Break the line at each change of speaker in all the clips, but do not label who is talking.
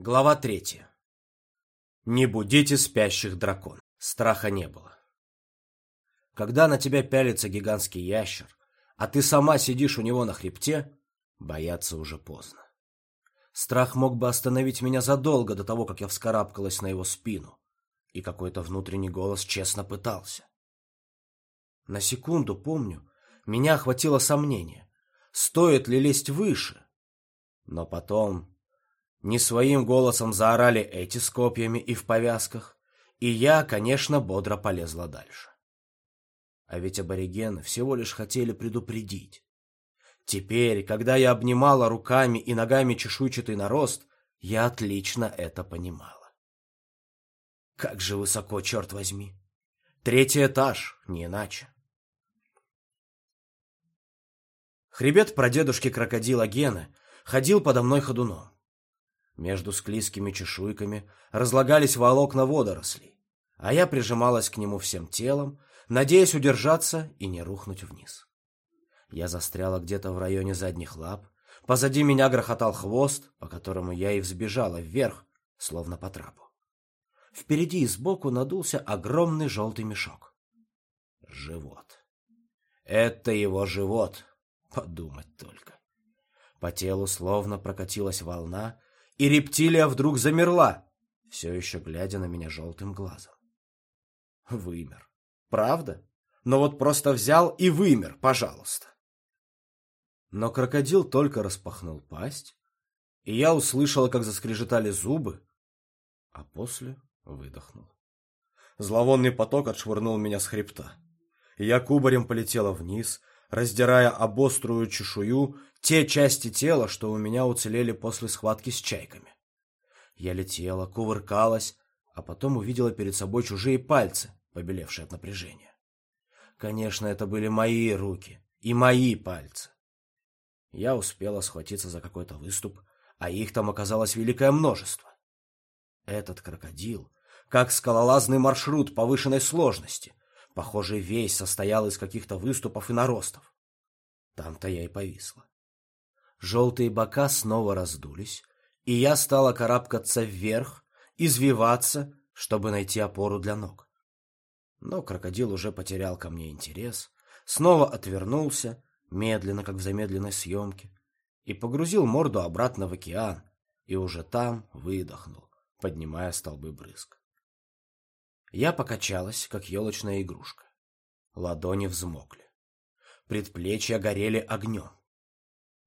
Глава третья. Не будите спящих дракон. Страха не было. Когда на тебя пялится гигантский ящер, а ты сама сидишь у него на хребте, бояться уже поздно. Страх мог бы остановить меня задолго до того, как я вскарабкалась на его спину, и какой-то внутренний голос честно пытался. На секунду, помню, меня охватило сомнение, стоит ли лезть выше. Но потом не своим голосом заорали эти с копьями и в повязках, и я, конечно, бодро полезла дальше. А ведь аборигены всего лишь хотели предупредить. Теперь, когда я обнимала руками и ногами чешуйчатый нарост, я отлично это понимала. Как же высоко, черт возьми! Третий этаж, не иначе. Хребет прадедушки крокодила Гены ходил подо мной ходуном. Между склизкими чешуйками разлагались волокна водорослей, а я прижималась к нему всем телом, надеясь удержаться и не рухнуть вниз. Я застряла где-то в районе задних лап, позади меня грохотал хвост, по которому я и взбежала вверх, словно по трапу. Впереди и сбоку надулся огромный желтый мешок. Живот. Это его живот, подумать только. По телу словно прокатилась волна, и рептилия вдруг замерла, все еще глядя на меня желтым глазом. Вымер. Правда? Но вот просто взял и вымер, пожалуйста. Но крокодил только распахнул пасть, и я услышала, как заскрежетали зубы, а после выдохнул. Зловонный поток отшвырнул меня с хребта. Я кубарем полетела вниз, раздирая об острую чешую те части тела, что у меня уцелели после схватки с чайками. Я летела, кувыркалась, а потом увидела перед собой чужие пальцы, побелевшие от напряжения. Конечно, это были мои руки и мои пальцы. Я успела схватиться за какой-то выступ, а их там оказалось великое множество. Этот крокодил, как скалолазный маршрут повышенной сложности, похоже, весь состоял из каких-то выступов и наростов. Там-то я и повисла. Желтые бока снова раздулись, и я стала карабкаться вверх, извиваться, чтобы найти опору для ног. Но крокодил уже потерял ко мне интерес, снова отвернулся, медленно, как в замедленной съемке, и погрузил морду обратно в океан, и уже там выдохнул, поднимая столбы брызг. Я покачалась, как елочная игрушка. Ладони взмокли. Предплечья горели огнем.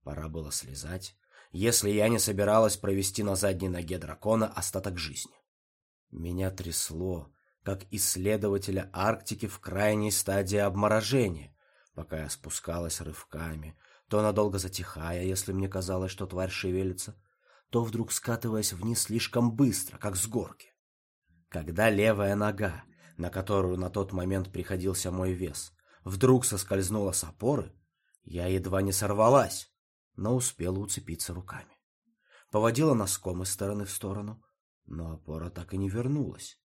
Пора было слезать, если я не собиралась провести на задней ноге дракона остаток жизни. Меня трясло, как исследователя Арктики в крайней стадии обморожения, пока я спускалась рывками, то надолго затихая, если мне казалось, что тварь шевелится, то вдруг скатываясь вниз слишком быстро, как с горки. Когда левая нога, на которую на тот момент приходился мой вес, вдруг соскользнула с опоры, я едва не сорвалась, но успела уцепиться руками. Поводила носком из стороны в сторону, но опора так и не вернулась.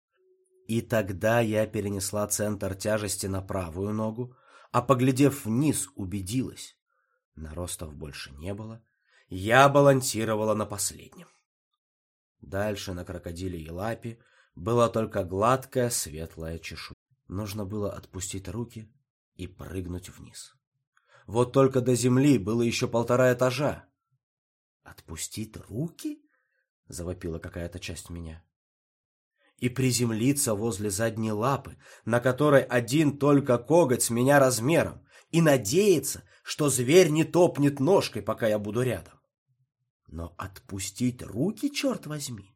И тогда я перенесла центр тяжести на правую ногу, а, поглядев вниз, убедилась. Наростов больше не было. Я балансировала на последнем. Дальше на крокодиле и лапе была только гладкая светлая чешуя. Нужно было отпустить руки и прыгнуть вниз. Вот только до земли было еще полтора этажа. «Отпустить руки?» — завопила какая-то часть меня. «И приземлиться возле задней лапы, на которой один только коготь с меня размером, и надеяться, что зверь не топнет ножкой, пока я буду рядом. Но отпустить руки, черт возьми!»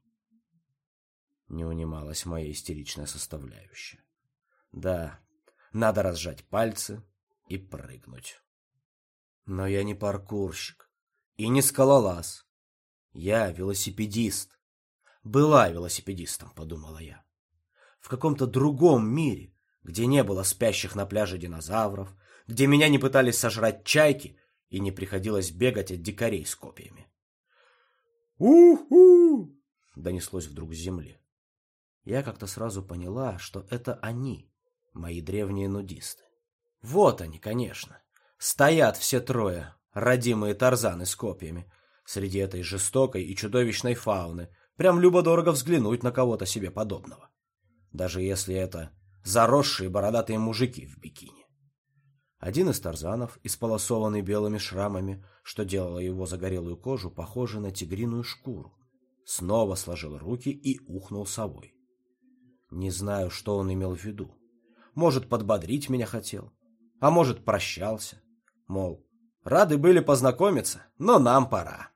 Не унималась моя истеричная составляющая. «Да, надо разжать пальцы и прыгнуть». Но я не паркурщик и не скалолаз. Я велосипедист. Была велосипедистом, подумала я. В каком-то другом мире, где не было спящих на пляже динозавров, где меня не пытались сожрать чайки и не приходилось бегать от дикарей с копьями. «У-ху!» — донеслось вдруг с земли. Я как-то сразу поняла, что это они, мои древние нудисты. Вот они, конечно. Стоят все трое, родимые тарзаны с копьями, среди этой жестокой и чудовищной фауны, Прям любо-дорого взглянуть на кого-то себе подобного. Даже если это заросшие бородатые мужики в бикини. Один из тарзанов, исполосованный белыми шрамами, что делало его загорелую кожу, похожей на тигриную шкуру, снова сложил руки и ухнул совой. Не знаю, что он имел в виду. Может, подбодрить меня хотел, а может, прощался. Мол, рады были познакомиться, но нам пора.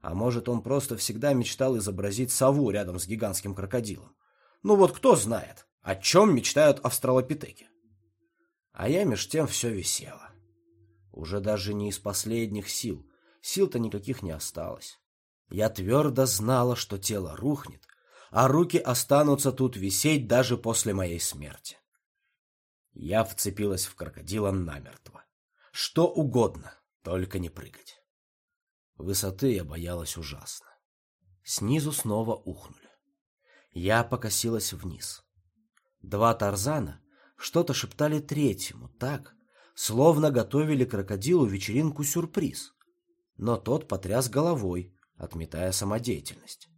А может, он просто всегда мечтал изобразить сову рядом с гигантским крокодилом. Ну вот кто знает, о чем мечтают австралопитеки. А я меж тем все висело. Уже даже не из последних сил. Сил-то никаких не осталось. Я твердо знала, что тело рухнет, а руки останутся тут висеть даже после моей смерти. Я вцепилась в крокодила намертво. Что угодно, только не прыгать. Высоты я боялась ужасно. Снизу снова ухнули. Я покосилась вниз. Два тарзана что-то шептали третьему, так, словно готовили крокодилу вечеринку-сюрприз. Но тот потряс головой, отметая самодеятельность.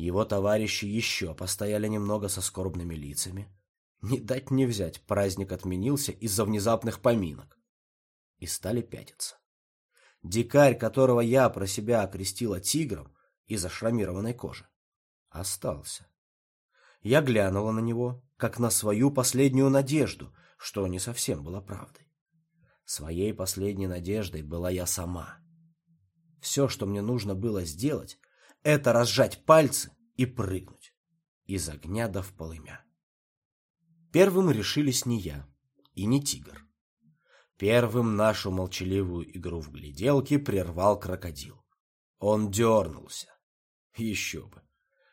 Его товарищи еще постояли немного со скорбными лицами. Не дать не взять, праздник отменился из-за внезапных поминок. И стали пятиться. Дикарь, которого я про себя окрестила тигром из-за шрамированной кожи, остался. Я глянула на него, как на свою последнюю надежду, что не совсем было правдой. Своей последней надеждой была я сама. Все, что мне нужно было сделать, это разжать пальцы и прыгнуть. Из огня до в полымя. Первым решились не я и не тигр. Первым нашу молчаливую игру в гляделки прервал крокодил. Он дернулся. Еще бы.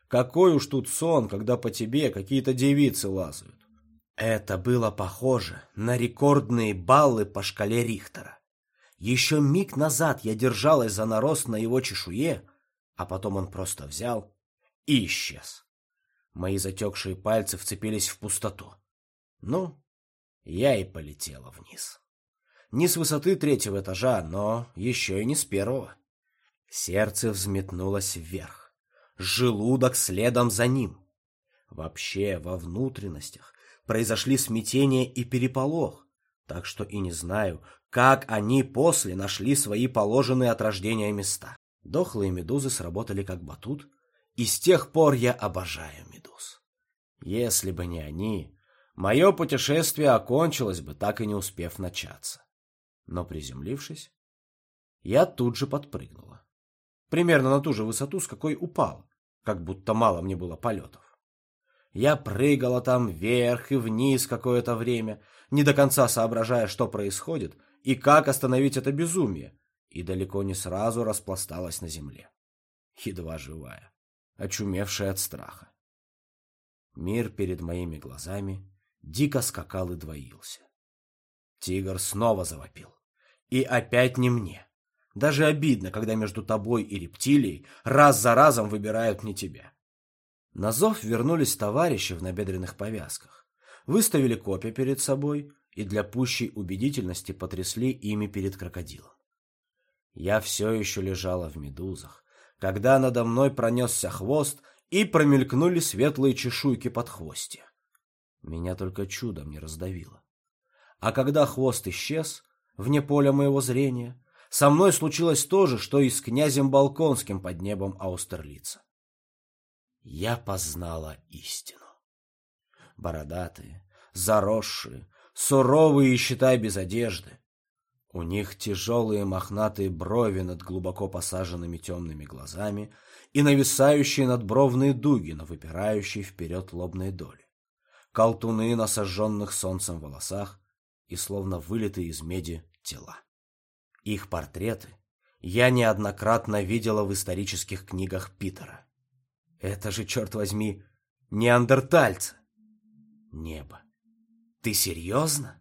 Какой уж тут сон, когда по тебе какие-то девицы лазают. Это было похоже на рекордные баллы по шкале Рихтера. Еще миг назад я держалась за нарост на его чешуе, а потом он просто взял и исчез. Мои затекшие пальцы вцепились в пустоту. Ну, я и полетела вниз. Не с высоты третьего этажа, но еще и не с первого. Сердце взметнулось вверх. Желудок следом за ним. Вообще, во внутренностях произошли смятение и переполох, так что и не знаю, как они после нашли свои положенные от рождения места. Дохлые медузы сработали как батут, и с тех пор я обожаю медуз. Если бы не они, мое путешествие окончилось бы, так и не успев начаться. Но приземлившись, я тут же подпрыгнула. Примерно на ту же высоту, с какой упала, как будто мало мне было полетов. Я прыгала там вверх и вниз какое-то время, не до конца соображая, что происходит и как остановить это безумие, и далеко не сразу распласталась на земле. Едва живая, очумевшая от страха. Мир перед моими глазами дико скакал и двоился. Тигр снова завопил. И опять не мне. Даже обидно, когда между тобой и рептилией раз за разом выбирают не тебя. На зов вернулись товарищи в набедренных повязках. Выставили копья перед собой и для пущей убедительности потрясли ими перед крокодилом. Я все еще лежала в медузах, когда надо мной пронесся хвост и промелькнули светлые чешуйки под хвосте. Меня только чудом не раздавило. А когда хвост исчез, вне поля моего зрения, со мной случилось то же, что и с князем Балконским под небом Аустерлица. Я познала истину. Бородатые, заросшие, суровые и, считай, без одежды, у них тяжелые мохнатые брови над глубоко посаженными темными глазами и нависающие надбровные дуги на выпирающей вперед лобной доли. Колтуны на сожженных солнцем волосах и словно вылитые из меди тела. Их портреты я неоднократно видела в исторических книгах Питера. Это же, черт возьми, неандертальцы. Небо. Ты серьезно?